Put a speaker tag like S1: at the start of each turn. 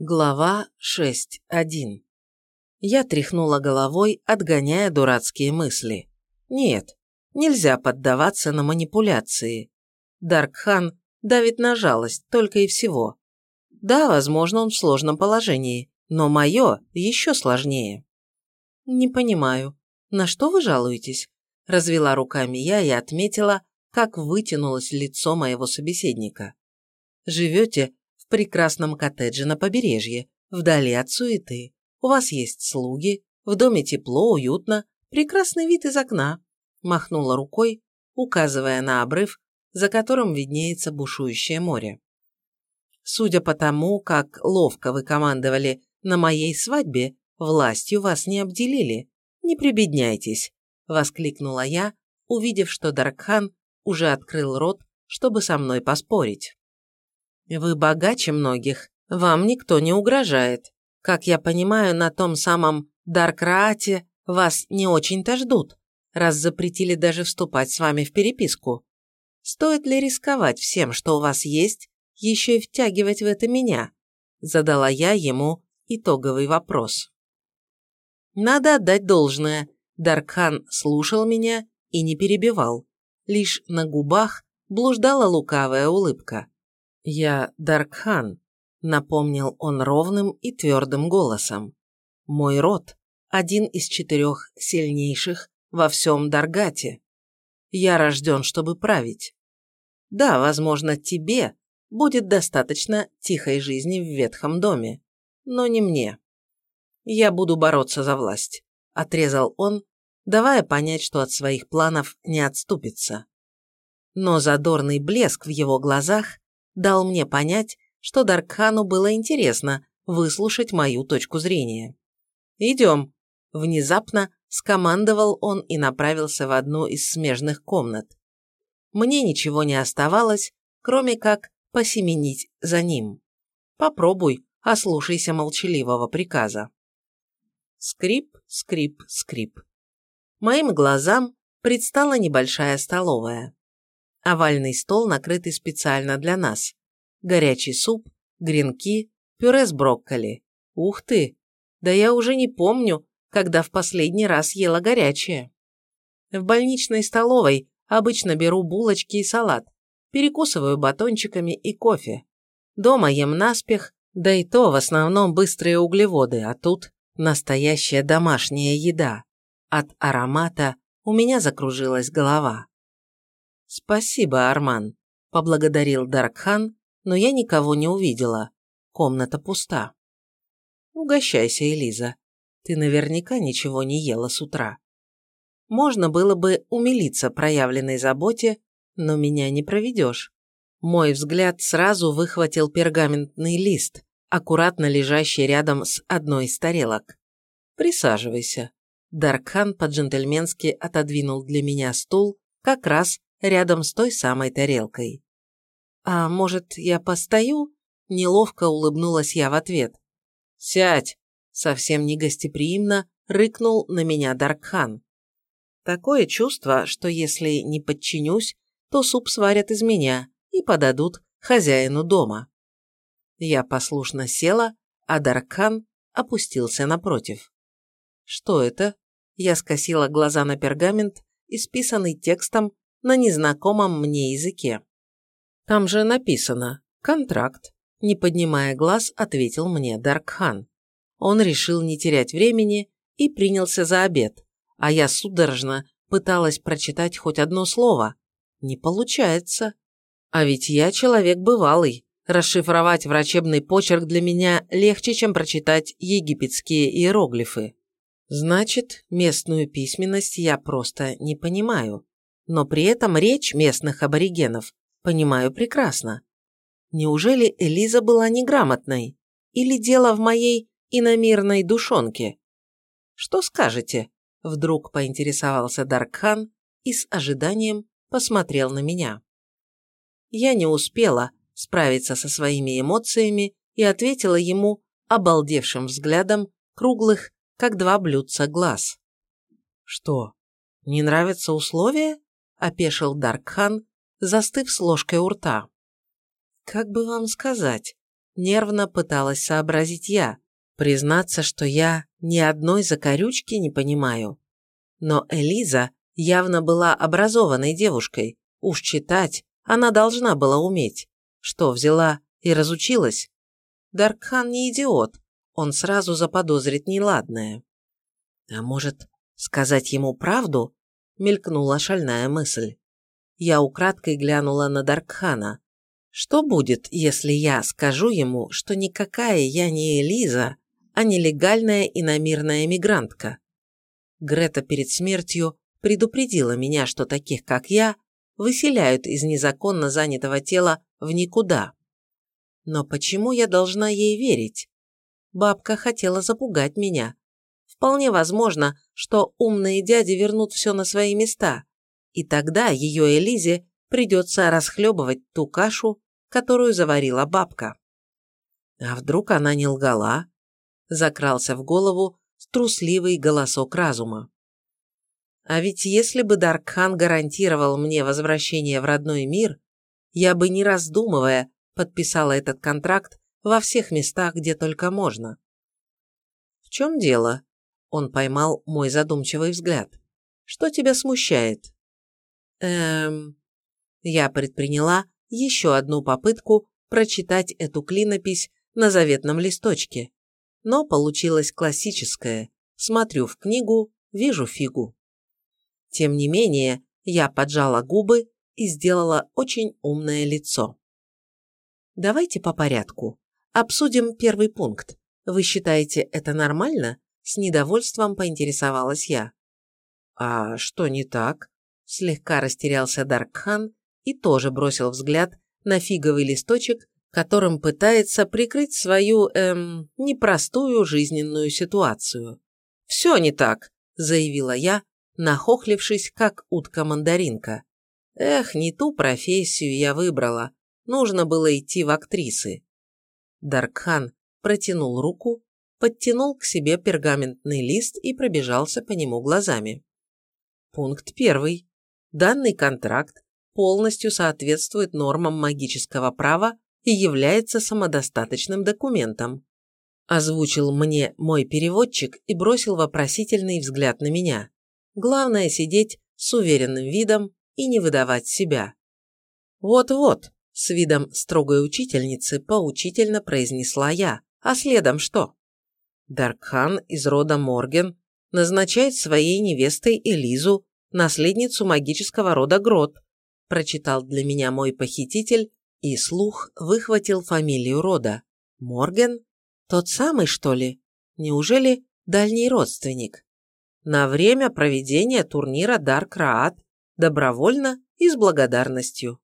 S1: Глава 6.1 Я тряхнула головой, отгоняя дурацкие мысли. Нет, нельзя поддаваться на манипуляции. Даркхан давит на жалость, только и всего. Да, возможно, он в сложном положении, но мое еще сложнее. Не понимаю, на что вы жалуетесь? Развела руками я и отметила, как вытянулось лицо моего собеседника. Живете прекрасном коттедже на побережье, вдали от суеты. У вас есть слуги, в доме тепло, уютно, прекрасный вид из окна. Махнула рукой, указывая на обрыв, за которым виднеется бушующее море. Судя по тому, как ловко вы командовали на моей свадьбе, властью вас не обделили. Не прибедняйтесь, воскликнула я, увидев, что Даркхан уже открыл рот, чтобы со мной поспорить. Вы богаче многих, вам никто не угрожает. Как я понимаю, на том самом Даркраате вас не очень-то ждут, раз запретили даже вступать с вами в переписку. Стоит ли рисковать всем, что у вас есть, еще и втягивать в это меня? Задала я ему итоговый вопрос. Надо отдать должное. Даркхан слушал меня и не перебивал. Лишь на губах блуждала лукавая улыбка. «Я Даркхан», — напомнил он ровным и твердым голосом. «Мой род — один из четырех сильнейших во всем Даргате. Я рожден, чтобы править. Да, возможно, тебе будет достаточно тихой жизни в ветхом доме, но не мне. Я буду бороться за власть», — отрезал он, давая понять, что от своих планов не отступится. Но задорный блеск в его глазах дал мне понять, что Даркхану было интересно выслушать мою точку зрения. «Идем», – внезапно скомандовал он и направился в одну из смежных комнат. Мне ничего не оставалось, кроме как посеменить за ним. Попробуй, ослушайся молчаливого приказа. Скрип, скрип, скрип. Моим глазам предстала небольшая столовая. Овальный стол, накрытый специально для нас. Горячий суп, гренки, пюре с брокколи. Ух ты! Да я уже не помню, когда в последний раз ела горячее. В больничной столовой обычно беру булочки и салат, перекусываю батончиками и кофе. Дома ем наспех, да и то в основном быстрые углеводы, а тут настоящая домашняя еда. От аромата у меня закружилась голова. «Спасибо, Арман», – поблагодарил Даркхан, но я никого не увидела. Комната пуста. «Угощайся, Элиза. Ты наверняка ничего не ела с утра». Можно было бы умилиться проявленной заботе, но меня не проведешь. Мой взгляд сразу выхватил пергаментный лист, аккуратно лежащий рядом с одной из тарелок. «Присаживайся». Даркхан по-джентльменски отодвинул для меня стул как раз рядом с той самой тарелкой. «А может, я постою?» – неловко улыбнулась я в ответ. «Сядь!» – совсем негостеприимно рыкнул на меня Даркхан. Такое чувство, что если не подчинюсь, то суп сварят из меня и подадут хозяину дома. Я послушно села, а Даркхан опустился напротив. «Что это?» Я скосила глаза на пергамент, исписанный текстом на незнакомом мне языке. «Там же написано «контракт», – не поднимая глаз, ответил мне Даркхан. Он решил не терять времени и принялся за обед, а я судорожно пыталась прочитать хоть одно слово. Не получается. А ведь я человек бывалый. Расшифровать врачебный почерк для меня легче, чем прочитать египетские иероглифы. Значит, местную письменность я просто не понимаю но при этом речь местных аборигенов понимаю прекрасно. Неужели Элиза была неграмотной? Или дело в моей иномирной душонке? Что скажете? Вдруг поинтересовался Даркхан и с ожиданием посмотрел на меня. Я не успела справиться со своими эмоциями и ответила ему обалдевшим взглядом круглых, как два блюдца глаз. «Что, не нравятся условия?» – опешил Даркхан, застыв с ложкой у рта. «Как бы вам сказать?» Нервно пыталась сообразить я, признаться, что я ни одной закорючки не понимаю. Но Элиза явно была образованной девушкой, уж читать она должна была уметь. Что, взяла и разучилась? Даркхан не идиот, он сразу заподозрит неладное. А может, сказать ему правду? Мелькнула шальная мысль. Я украдкой глянула на Даркхана. Что будет, если я скажу ему, что никакая я не Элиза, а нелегальная иномирная мигрантка? Грета перед смертью предупредила меня, что таких, как я, выселяют из незаконно занятого тела в никуда. Но почему я должна ей верить? Бабка хотела запугать меня. Вполне возможно, что умные дяди вернут все на свои места, и тогда ее Элизе придется расхлебывать ту кашу, которую заварила бабка. А вдруг она не лгала? Закрался в голову трусливый голосок разума. А ведь если бы Даркхан гарантировал мне возвращение в родной мир, я бы, не раздумывая, подписала этот контракт во всех местах, где только можно. «В чем дело?» Он поймал мой задумчивый взгляд. «Что тебя смущает?» «Эм...» Я предприняла еще одну попытку прочитать эту клинопись на заветном листочке. Но получилось классическое. Смотрю в книгу, вижу фигу. Тем не менее, я поджала губы и сделала очень умное лицо. Давайте по порядку. Обсудим первый пункт. Вы считаете это нормально? С недовольством поинтересовалась я. А что не так? Слегка растерялся Даркхан и тоже бросил взгляд на фиговый листочек, которым пытается прикрыть свою, эм, непростую жизненную ситуацию. «Все не так», – заявила я, нахохлившись, как утка-мандаринка. Эх, не ту профессию я выбрала, нужно было идти в актрисы. Даркхан протянул руку, подтянул к себе пергаментный лист и пробежался по нему глазами. Пункт первый. Данный контракт полностью соответствует нормам магического права и является самодостаточным документом. Озвучил мне мой переводчик и бросил вопросительный взгляд на меня. Главное сидеть с уверенным видом и не выдавать себя. Вот-вот, с видом строгой учительницы поучительно произнесла я, а следом что? Даркхан из рода Морген назначает своей невестой Элизу, наследницу магического рода Грот, прочитал для меня мой похититель, и слух выхватил фамилию рода. Морген? Тот самый, что ли? Неужели дальний родственник? На время проведения турнира Дарк Раат добровольно и с благодарностью.